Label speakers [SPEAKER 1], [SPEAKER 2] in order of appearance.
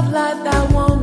[SPEAKER 1] love life that won't